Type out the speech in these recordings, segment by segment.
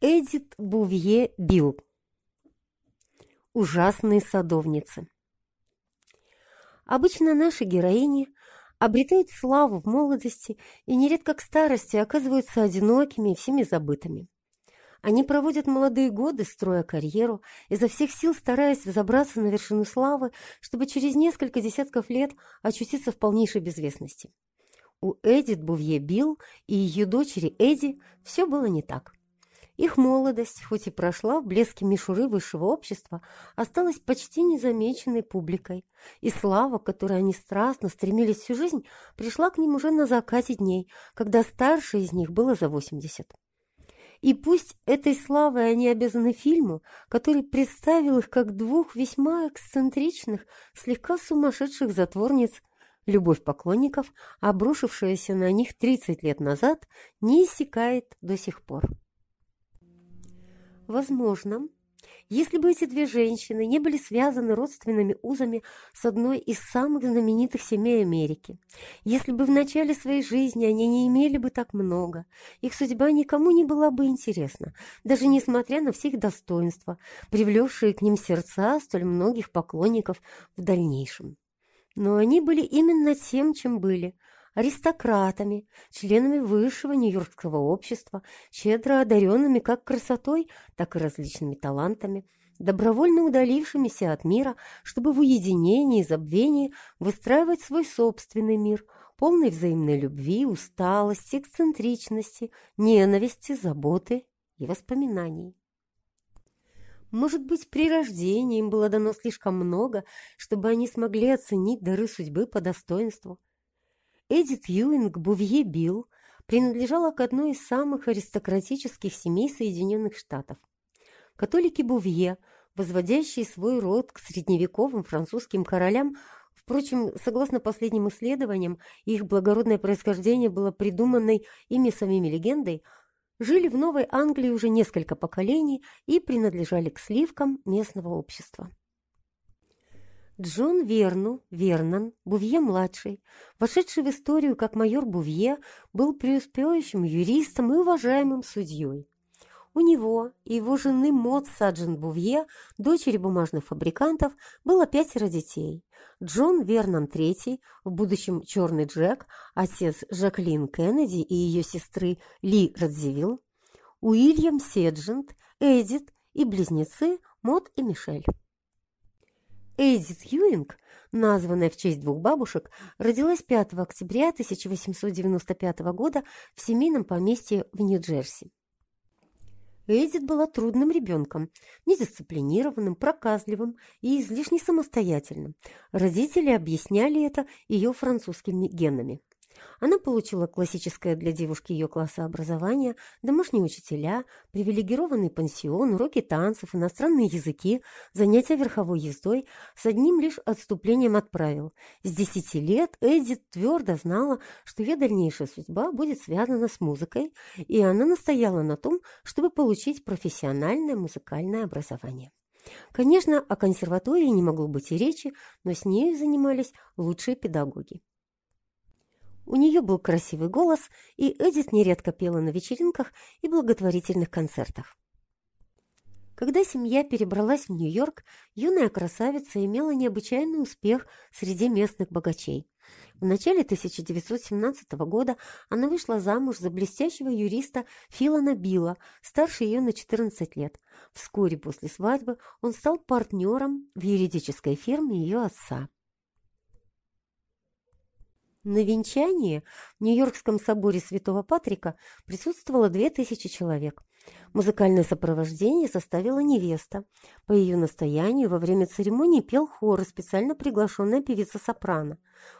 Эдит Бувье Билл. Ужасные садовницы. Обычно наши героини обретают славу в молодости и нередко к старости оказываются одинокими и всеми забытыми. Они проводят молодые годы, строя карьеру, изо всех сил стараясь взобраться на вершину славы, чтобы через несколько десятков лет очутиться в полнейшей безвестности. У Эдит Бувье Билл и ее дочери Эди все было не так. Их молодость, хоть и прошла в блеске мишуры высшего общества, осталась почти незамеченной публикой, и слава, к которой они страстно стремились всю жизнь, пришла к ним уже на закате дней, когда старшей из них было за 80. И пусть этой славой они обязаны фильму, который представил их как двух весьма эксцентричных, слегка сумасшедших затворниц, любовь поклонников, обрушившаяся на них 30 лет назад, не иссякает до сих пор. Возможно, если бы эти две женщины не были связаны родственными узами с одной из самых знаменитых семей Америки, если бы в начале своей жизни они не имели бы так много, их судьба никому не была бы интересна, даже несмотря на все их достоинства, привлекшие к ним сердца столь многих поклонников в дальнейшем. Но они были именно тем, чем были – аристократами, членами высшего нью-йоркского общества, щедро одаренными как красотой, так и различными талантами, добровольно удалившимися от мира, чтобы в уединении и забвении выстраивать свой собственный мир, полный взаимной любви, усталости, эксцентричности, ненависти, заботы и воспоминаний. Может быть, при рождении им было дано слишком много, чтобы они смогли оценить дары судьбы по достоинству. Эдит Юинг Бувье Билл принадлежала к одной из самых аристократических семей Соединенных Штатов. Католики Бувье, возводящие свой род к средневековым французским королям, Впрочем, согласно последним исследованиям, их благородное происхождение было придуманной ими самими легендой, жили в Новой Англии уже несколько поколений и принадлежали к сливкам местного общества. Джон Верну, Вернон, Бувье-младший, вошедший в историю как майор Бувье, был преуспевающим юристом и уважаемым судьей. У него и его жены Мод Саджен Бувье, дочери бумажных фабрикантов, было пятеро детей. Джон Вернон III, в будущем Черный Джек, отец Жаклин Кеннеди и ее сестры Ли Радзивилл, Уильям Седжент, Эдит и близнецы Мод и Мишель. Эдит Юинг, названная в честь двух бабушек, родилась 5 октября 1895 года в семейном поместье в Нью-Джерси. Эдит была трудным ребенком, недисциплинированным, проказливым и излишне самостоятельным. Родители объясняли это ее французскими генами. Она получила классическое для девушки ее класса образование, домашние учителя, привилегированный пансион, уроки танцев, иностранные языки, занятия верховой ездой с одним лишь отступлением от правил. С десяти лет Эдит твердо знала, что ее дальнейшая судьба будет связана с музыкой, и она настояла на том, чтобы получить профессиональное музыкальное образование. Конечно, о консерватории не могло быть и речи, но с нею занимались лучшие педагоги. У нее был красивый голос, и Эдит нередко пела на вечеринках и благотворительных концертах. Когда семья перебралась в Нью-Йорк, юная красавица имела необычайный успех среди местных богачей. В начале 1917 года она вышла замуж за блестящего юриста Филана Билла, старше ее на 14 лет. Вскоре после свадьбы он стал партнером в юридической фирме ее отца. На венчании в Нью-Йоркском соборе Святого Патрика присутствовало две тысячи человек. Музыкальное сопровождение составила невеста. По ее настоянию во время церемонии пел хор специально приглашенная певица-сопрано.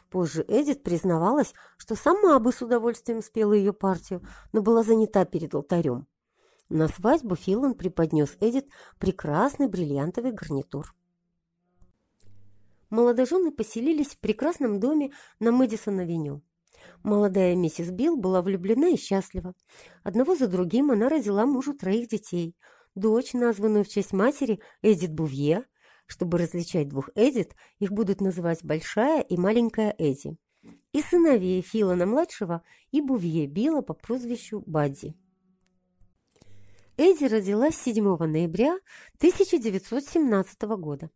Позже Эдит признавалась, что сама бы с удовольствием спела ее партию, но была занята перед алтарем. На свадьбу Филан преподнес Эдит прекрасный бриллиантовый гарнитур молодожены поселились в прекрасном доме на Мэдисон-авеню. Молодая миссис Билл была влюблена и счастлива. Одного за другим она родила мужу троих детей. Дочь, названную в честь матери Эдит Бувье, чтобы различать двух Эдит, их будут называть Большая и Маленькая Эди. И сыновей Филана-младшего и Бувье Билла по прозвищу Бадди. Эдди родилась 7 ноября 1917 года.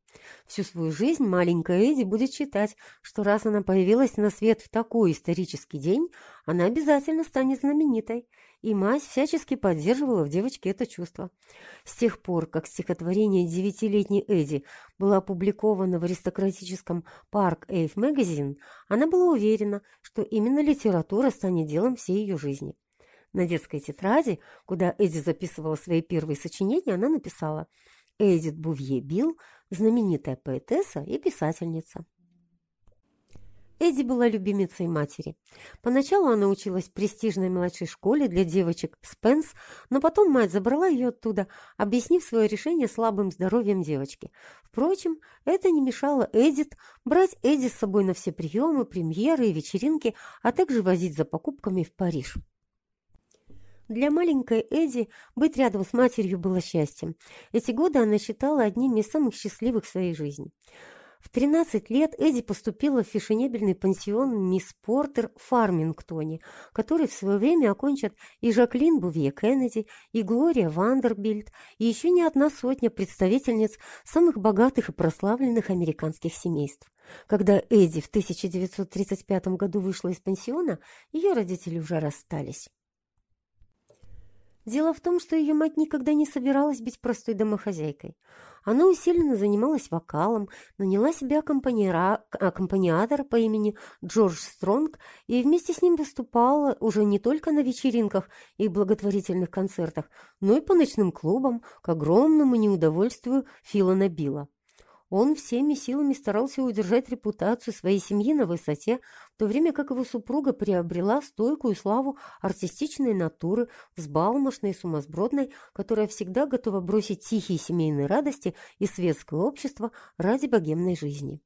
Всю свою жизнь маленькая Эдди будет считать, что раз она появилась на свет в такой исторический день, она обязательно станет знаменитой, и мать всячески поддерживала в девочке это чувство. С тех пор, как стихотворение девятилетней Эдди было опубликовано в аристократическом Park Ave Magazine, она была уверена, что именно литература станет делом всей ее жизни. На детской тетради, куда Эдди записывала свои первые сочинения, она написала «Эдит Бувье Билл, знаменитая поэтесса и писательница». Эдди была любимицей матери. Поначалу она училась в престижной младшей школе для девочек Спенс, но потом мать забрала ее оттуда, объяснив свое решение слабым здоровьем девочки. Впрочем, это не мешало Эдит брать Эдди с собой на все приемы, премьеры и вечеринки, а также возить за покупками в Париж. Для маленькой Эдди быть рядом с матерью было счастьем. Эти годы она считала одними из самых счастливых в своей жизни. В 13 лет Эдди поступила в фешенебельный пансион мисс Портер в Фармингтоне, который в свое время окончат и Жаклин Бувье Кеннеди, и Глория Вандербильд, и еще не одна сотня представительниц самых богатых и прославленных американских семейств. Когда Эдди в 1935 году вышла из пансиона, ее родители уже расстались. Дело в том, что ее мать никогда не собиралась быть простой домохозяйкой. Она усиленно занималась вокалом, наняла себе аккомпаниатора по имени Джордж Стронг и вместе с ним выступала уже не только на вечеринках и благотворительных концертах, но и по ночным клубам к огромному неудовольствию Филана Билла. Он всеми силами старался удержать репутацию своей семьи на высоте, в то время как его супруга приобрела стойкую славу артистичной натуры, взбалмошной и сумасбродной, которая всегда готова бросить тихие семейные радости и светское общество ради богемной жизни.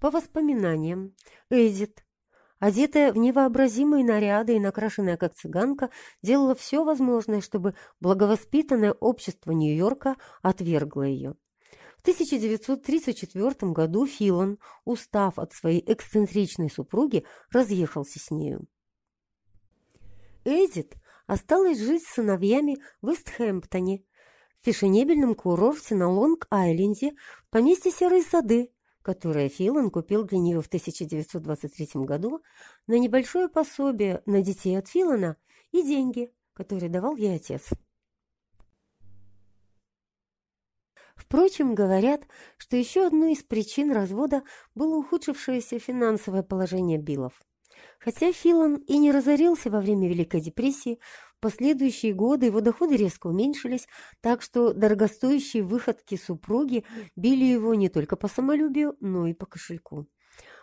По воспоминаниям, Эдит, одетая в невообразимые наряды и накрашенная как цыганка, делала все возможное, чтобы благовоспитанное общество Нью-Йорка отвергло ее. 1934 году Филан, устав от своей эксцентричной супруги, разъехался с нею. Эдит осталась жить с сыновьями в Истхэмптоне, в фешенебельном курорте на Лонг-Айленде, в поместье Серые сады, которое Филан купил для нее в 1923 году на небольшое пособие на детей от Филана и деньги, которые давал ей отец. Впрочем, говорят, что еще одной из причин развода было ухудшившееся финансовое положение Биллов. Хотя Филан и не разорился во время Великой депрессии, в последующие годы его доходы резко уменьшились, так что дорогостоящие выходки супруги били его не только по самолюбию, но и по кошельку.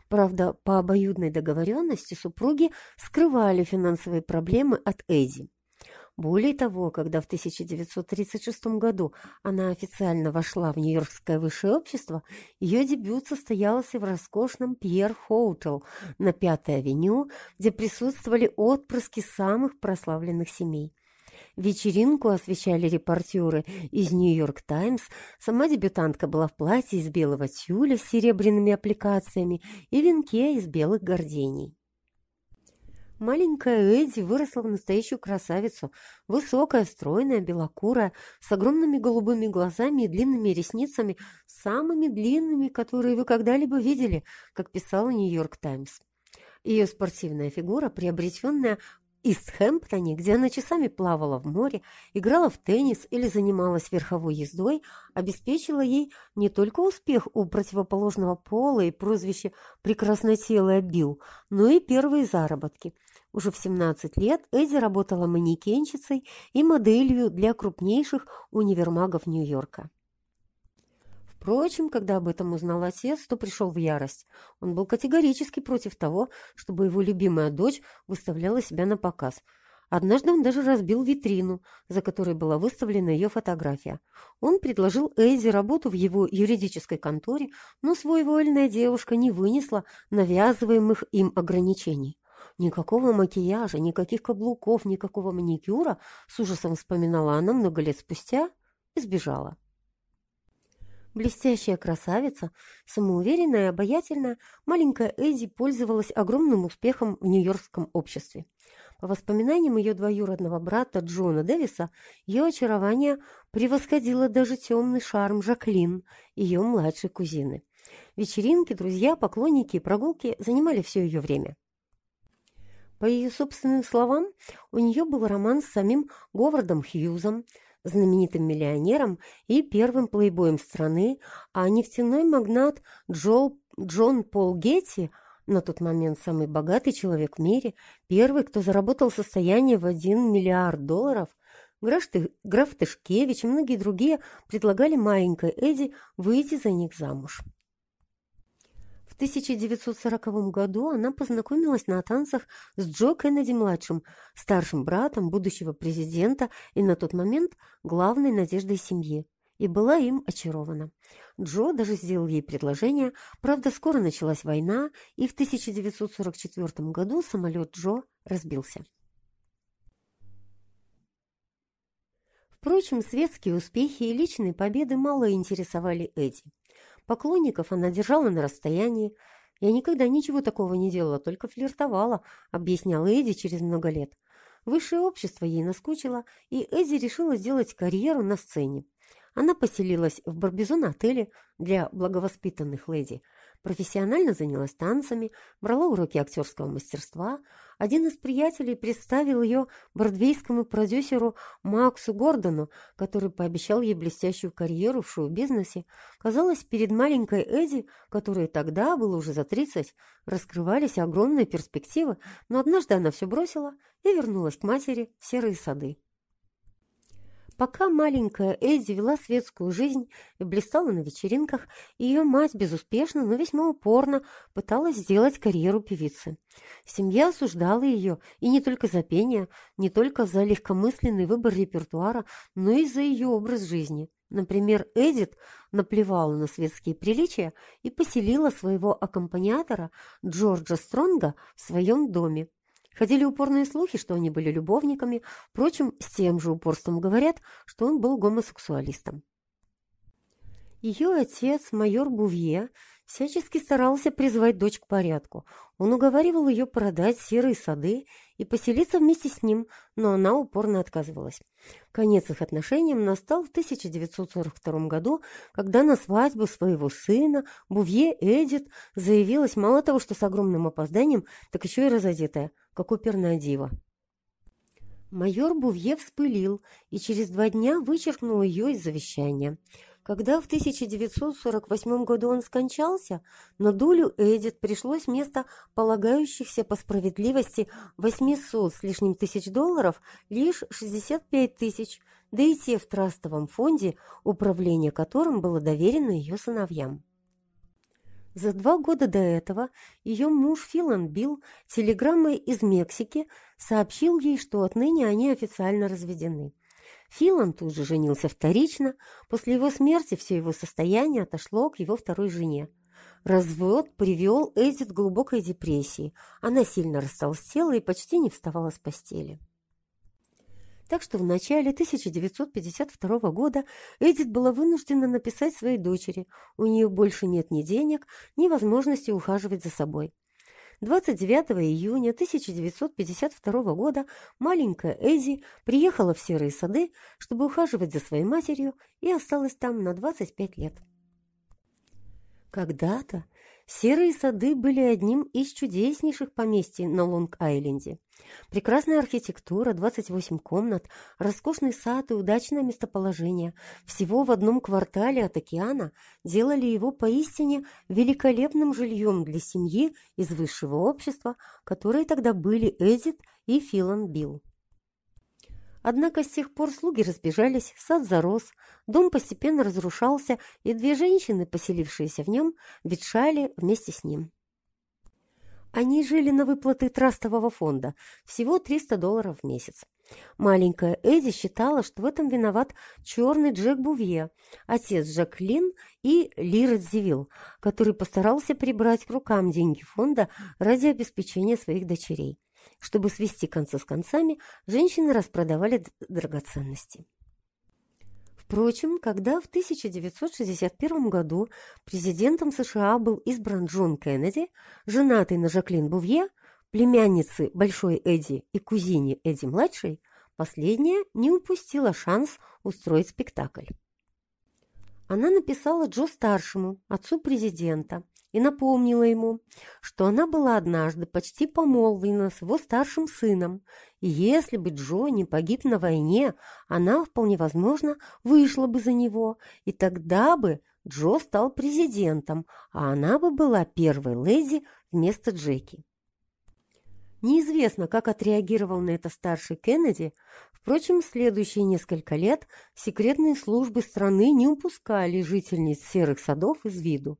Правда, по обоюдной договоренности супруги скрывали финансовые проблемы от Эдди. Более того, когда в 1936 году она официально вошла в Нью-Йоркское высшее общество, ее дебют состоялся в роскошном Пьер Хоутел на Пятой авеню, где присутствовали отпрыски самых прославленных семей. Вечеринку освещали репортеры из «Нью-Йорк Таймс». Сама дебютантка была в платье из белого тюля с серебряными аппликациями и венке из белых гордений. Маленькая Эдди выросла в настоящую красавицу, высокая, стройная, белокурая, с огромными голубыми глазами и длинными ресницами, самыми длинными, которые вы когда-либо видели, как писала «Нью-Йорк Таймс». Ее спортивная фигура, приобретенная из Хэмптоне, где она часами плавала в море, играла в теннис или занималась верховой ездой, обеспечила ей не только успех у противоположного пола и прозвище «прекраснотелая Билл», но и первые заработки. Уже в 17 лет Эдди работала манекенщицей и моделью для крупнейших универмагов Нью-Йорка. Впрочем, когда об этом узнал отец, то пришел в ярость. Он был категорически против того, чтобы его любимая дочь выставляла себя на показ. Однажды он даже разбил витрину, за которой была выставлена ее фотография. Он предложил Эйзи работу в его юридической конторе, но своевольная девушка не вынесла навязываемых им ограничений. Никакого макияжа, никаких каблуков, никакого маникюра, с ужасом вспоминала она много лет спустя и сбежала. Блестящая красавица, самоуверенная и обаятельная, маленькая Эдди пользовалась огромным успехом в нью-йоркском обществе. По воспоминаниям ее двоюродного брата Джона Дэвиса, ее очарование превосходило даже темный шарм Жаклин, ее младшей кузины. Вечеринки, друзья, поклонники и прогулки занимали все ее время. По ее собственным словам, у нее был роман с самим Говардом Хьюзом, знаменитым миллионером и первым плейбоем страны, а нефтяной магнат Джо, Джон Пол Гетти, на тот момент самый богатый человек в мире, первый, кто заработал состояние в 1 миллиард долларов, граф, Тышкевич и многие другие предлагали маленькой Эдди выйти за них замуж. В 1940 году она познакомилась на танцах с Джо Кеннеди-младшим, старшим братом будущего президента и на тот момент главной надеждой семьи, и была им очарована. Джо даже сделал ей предложение, правда, скоро началась война, и в 1944 году самолет Джо разбился. Впрочем, светские успехи и личные победы мало интересовали Эдди. Поклонников она держала на расстоянии. «Я никогда ничего такого не делала, только флиртовала», — объясняла Эдди через много лет. Высшее общество ей наскучило, и Эдди решила сделать карьеру на сцене. Она поселилась в Барбизон-отеле для благовоспитанных леди, профессионально занялась танцами, брала уроки актерского мастерства. Один из приятелей представил ее бродвейскому продюсеру Максу Гордону, который пообещал ей блестящую карьеру в шоу-бизнесе. Казалось, перед маленькой Эдди, которой тогда было уже за 30, раскрывались огромные перспективы, но однажды она все бросила и вернулась к матери в серые сады. Пока маленькая Эдди вела светскую жизнь и блистала на вечеринках, ее мать безуспешно, но весьма упорно пыталась сделать карьеру певицы. Семья осуждала ее и не только за пение, не только за легкомысленный выбор репертуара, но и за ее образ жизни. Например, Эдит наплевала на светские приличия и поселила своего аккомпаниатора Джорджа Стронга в своем доме, Ходили упорные слухи, что они были любовниками, впрочем, с тем же упорством говорят, что он был гомосексуалистом. Ее отец, майор Бувье, всячески старался призвать дочь к порядку. Он уговаривал ее продать серые сады и поселиться вместе с ним, но она упорно отказывалась. Конец их отношениям настал в 1942 году, когда на свадьбу своего сына Бувье Эдит заявилась мало того, что с огромным опозданием, так еще и разодетая, как оперная дива. Майор Бувье вспылил и через два дня вычеркнул ее из завещания – когда в 1948 году он скончался, на долю Эдит пришлось вместо полагающихся по справедливости 800 с лишним тысяч долларов лишь 65 тысяч, да и те в трастовом фонде, управление которым было доверено ее сыновьям. За два года до этого ее муж Филан Билл телеграммой из Мексики сообщил ей, что отныне они официально разведены. Филан тут же женился вторично. После его смерти все его состояние отошло к его второй жене. Развод привел Эдит к глубокой депрессии. Она сильно растолстела и почти не вставала с постели. Так что в начале 1952 года Эдит была вынуждена написать своей дочери. У нее больше нет ни денег, ни возможности ухаживать за собой. 29 июня 1952 года маленькая Эзи приехала в Серые сады, чтобы ухаживать за своей матерью, и осталась там на 25 лет. Когда-то Серые сады были одним из чудеснейших поместий на Лонг-Айленде. Прекрасная архитектура, 28 комнат, роскошный сад и удачное местоположение всего в одном квартале от океана делали его поистине великолепным жильем для семьи из высшего общества, которые тогда были Эдит и Филан Билл. Однако с тех пор слуги разбежались, сад зарос, дом постепенно разрушался, и две женщины, поселившиеся в нем, ветшали вместе с ним. Они жили на выплаты трастового фонда, всего 300 долларов в месяц. Маленькая Эдди считала, что в этом виноват черный Джек Бувье, отец Жаклин и Лира Зивил, который постарался прибрать к рукам деньги фонда ради обеспечения своих дочерей. Чтобы свести концы с концами, женщины распродавали драгоценности. Впрочем, когда в 1961 году президентом США был избран Джон Кеннеди, женатый на Жаклин Бувье, племянницы Большой Эдди и кузине Эдди-младшей, последняя не упустила шанс устроить спектакль. Она написала Джо-старшему, отцу президента, и напомнила ему, что она была однажды почти помолвлена с его старшим сыном, и если бы Джо не погиб на войне, она, вполне возможно, вышла бы за него, и тогда бы Джо стал президентом, а она бы была первой леди вместо Джеки. Неизвестно, как отреагировал на это старший Кеннеди. Впрочем, следующие несколько лет секретные службы страны не упускали жительниц серых садов из виду.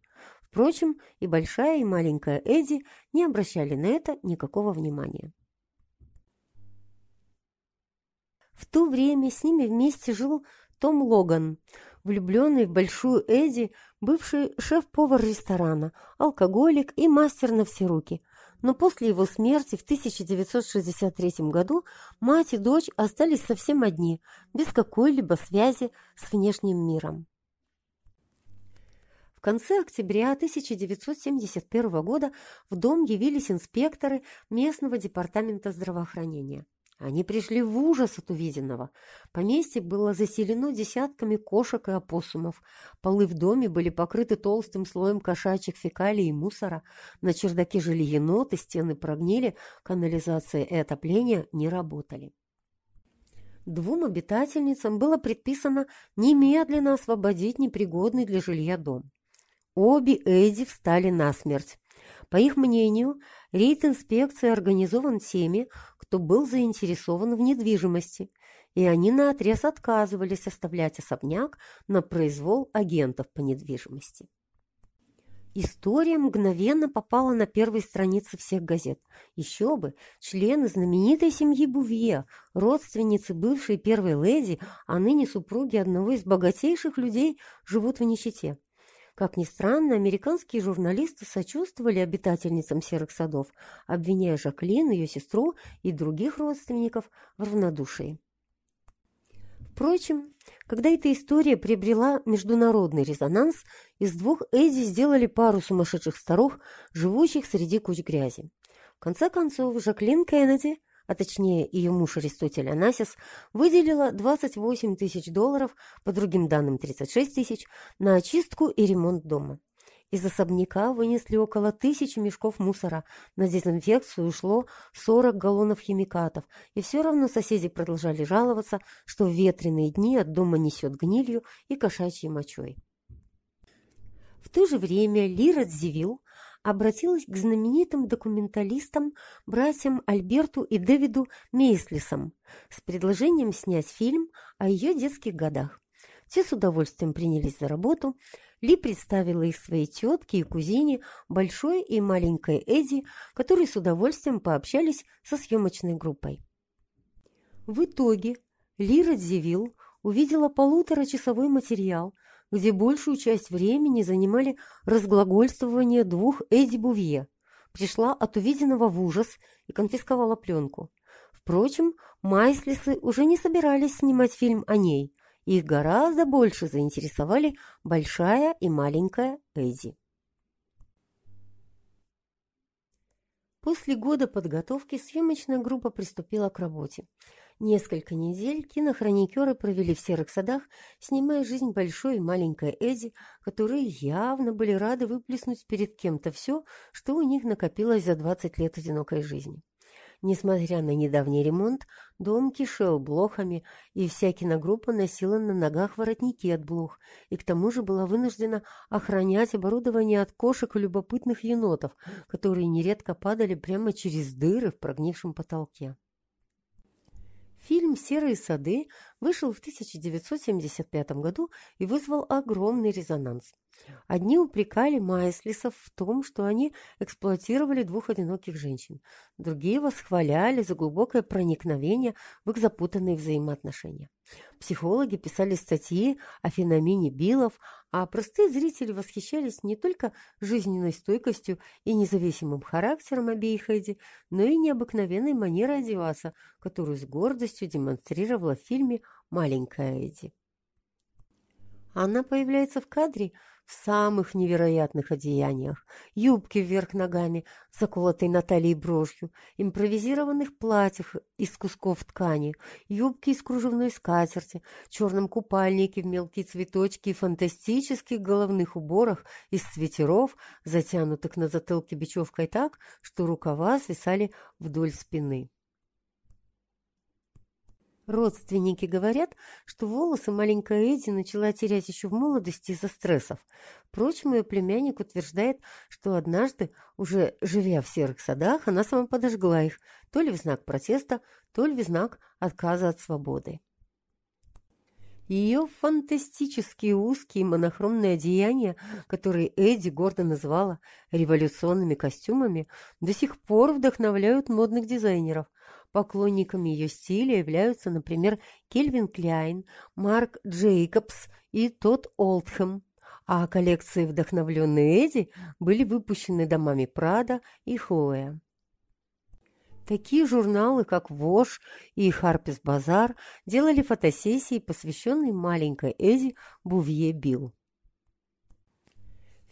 Впрочем, и большая, и маленькая Эдди не обращали на это никакого внимания. В то время с ними вместе жил Том Логан, влюбленный в большую Эдди, бывший шеф-повар ресторана, алкоголик и мастер на все руки. Но после его смерти в 1963 году мать и дочь остались совсем одни, без какой-либо связи с внешним миром конце октября 1971 года в дом явились инспекторы местного департамента здравоохранения. Они пришли в ужас от увиденного. Поместье было заселено десятками кошек и опоссумов. Полы в доме были покрыты толстым слоем кошачьих фекалий и мусора. На чердаке жили еноты, стены прогнили, канализация и отопление не работали. Двум обитательницам было предписано немедленно освободить непригодный для жилья дом. Обе Эдди встали насмерть. По их мнению, рейд инспекции организован теми, кто был заинтересован в недвижимости, и они наотрез отказывались оставлять особняк на произвол агентов по недвижимости. История мгновенно попала на первые страницы всех газет. Еще бы, члены знаменитой семьи Бувье, родственницы бывшей первой леди, а ныне супруги одного из богатейших людей, живут в нищете. Как ни странно, американские журналисты сочувствовали обитательницам серых садов, обвиняя Жаклин, ее сестру и других родственников в равнодушии. Впрочем, когда эта история приобрела международный резонанс, из двух Эдди сделали пару сумасшедших старух, живущих среди куч грязи. В конце концов, Жаклин Кеннеди – а точнее ее муж Аристотель Анасис, выделила 28 тысяч долларов, по другим данным 36 тысяч, на очистку и ремонт дома. Из особняка вынесли около тысячи мешков мусора, на дезинфекцию ушло 40 галлонов химикатов, и все равно соседи продолжали жаловаться, что в ветреные дни от дома несет гнилью и кошачьей мочой. В то же время Лира Дзивилл обратилась к знаменитым документалистам, братьям Альберту и Дэвиду Мейслисам с предложением снять фильм о ее детских годах. Те с удовольствием принялись за работу. Ли представила их своей тетке и кузине, большой и маленькой Эдди, которые с удовольствием пообщались со съемочной группой. В итоге Лира Дзивилл увидела полуторачасовой материал, где большую часть времени занимали разглагольствование двух Эдди Бувье, пришла от увиденного в ужас и конфисковала пленку. Впрочем, Майслисы уже не собирались снимать фильм о ней, их гораздо больше заинтересовали большая и маленькая Эдди. После года подготовки съемочная группа приступила к работе. Несколько недель кинохроникеры провели в серых садах, снимая жизнь большой и маленькой Эдди, которые явно были рады выплеснуть перед кем-то все, что у них накопилось за 20 лет одинокой жизни. Несмотря на недавний ремонт, дом кишел блохами, и вся киногруппа носила на ногах воротники от блох, и к тому же была вынуждена охранять оборудование от кошек и любопытных енотов, которые нередко падали прямо через дыры в прогнившем потолке. Фильм «Серые сады» вышел в 1975 году и вызвал огромный резонанс. Одни упрекали Майслисов в том, что они эксплуатировали двух одиноких женщин. Другие восхваляли за глубокое проникновение в их запутанные взаимоотношения. Психологи писали статьи о феномене Биллов, а простые зрители восхищались не только жизненной стойкостью и независимым характером обеих Эдди, но и необыкновенной манерой одеваться, которую с гордостью демонстрировала в фильме «Маленькая Эдди». Она появляется в кадре в самых невероятных одеяниях. Юбки вверх ногами, заколотой на талии брошью, импровизированных платьях из кусков ткани, юбки из кружевной скатерти, черном купальнике в мелкие цветочки и фантастических головных уборах из свитеров, затянутых на затылке бечевкой так, что рукава свисали вдоль спины. Родственники говорят, что волосы маленькая Эдди начала терять еще в молодости из-за стрессов. Впрочем, ее племянник утверждает, что однажды, уже живя в серых садах, она сама подожгла их, то ли в знак протеста, то ли в знак отказа от свободы. Ее фантастические узкие монохромные одеяния, которые Эдди гордо назвала революционными костюмами, до сих пор вдохновляют модных дизайнеров – Поклонниками ее стиля являются, например, Кельвин Кляйн, Марк Джейкобс и Тодд Олдхэм, а коллекции, вдохновленные Эдди, были выпущены домами Прада и Хлоя. Такие журналы, как «Вош» и «Харпис Базар» делали фотосессии, посвященные маленькой Эдди Бувье Билл.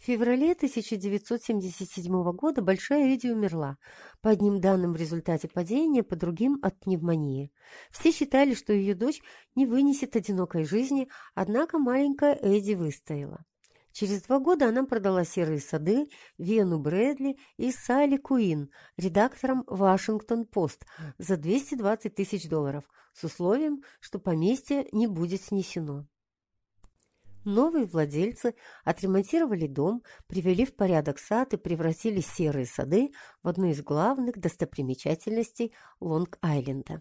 В феврале 1977 года Большая Эдди умерла, по одним данным в результате падения, по другим от пневмонии. Все считали, что ее дочь не вынесет одинокой жизни, однако маленькая Эдди выстояла. Через два года она продала «Серые сады», Вену Брэдли и Салли Куин, редактором «Вашингтон-Пост» за 220 тысяч долларов, с условием, что поместье не будет снесено. Новые владельцы отремонтировали дом, привели в порядок сад и превратили серые сады в одну из главных достопримечательностей Лонг-Айленда.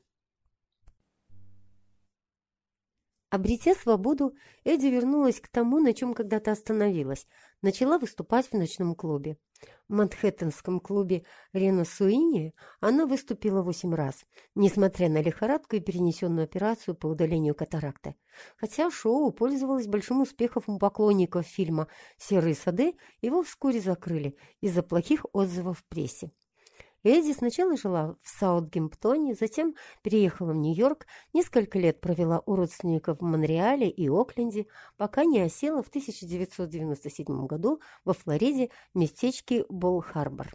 Обретя свободу, Эдди вернулась к тому, на чем когда-то остановилась. Начала выступать в ночном клубе. В Манхэттенском клубе Рена Суини она выступила восемь раз, несмотря на лихорадку и перенесенную операцию по удалению катаракты. Хотя шоу пользовалось большим успехом у поклонников фильма «Серые сады», его вскоре закрыли из-за плохих отзывов в прессе. Эдди сначала жила в Саутгемптоне, затем переехала в Нью-Йорк, несколько лет провела у родственников в Монреале и Окленде, пока не осела в 1997 году во Флориде в местечке Болл-Харбор.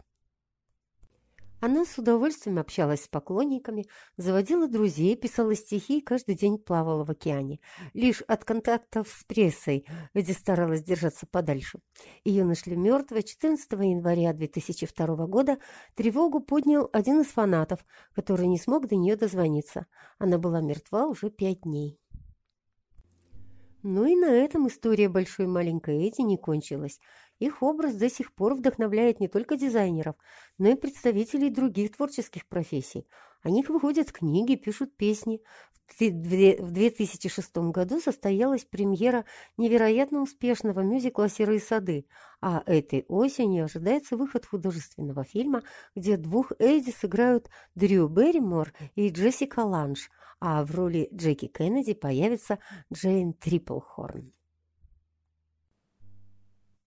Она с удовольствием общалась с поклонниками, заводила друзей, писала стихи и каждый день плавала в океане. Лишь от контактов с прессой, где старалась держаться подальше. Ее нашли мертвой 14 января 2002 года. Тревогу поднял один из фанатов, который не смог до нее дозвониться. Она была мертва уже пять дней. Ну и на этом история большой и маленькой Эдди не кончилась. Их образ до сих пор вдохновляет не только дизайнеров, но и представителей других творческих профессий. О них выходят книги, пишут песни. В 2006 году состоялась премьера невероятно успешного мюзикла «Серые сады», а этой осенью ожидается выход художественного фильма, где двух Эдди сыграют Дрю Берримор и Джессика Ланж, а в роли Джеки Кеннеди появится Джейн Триплхорн.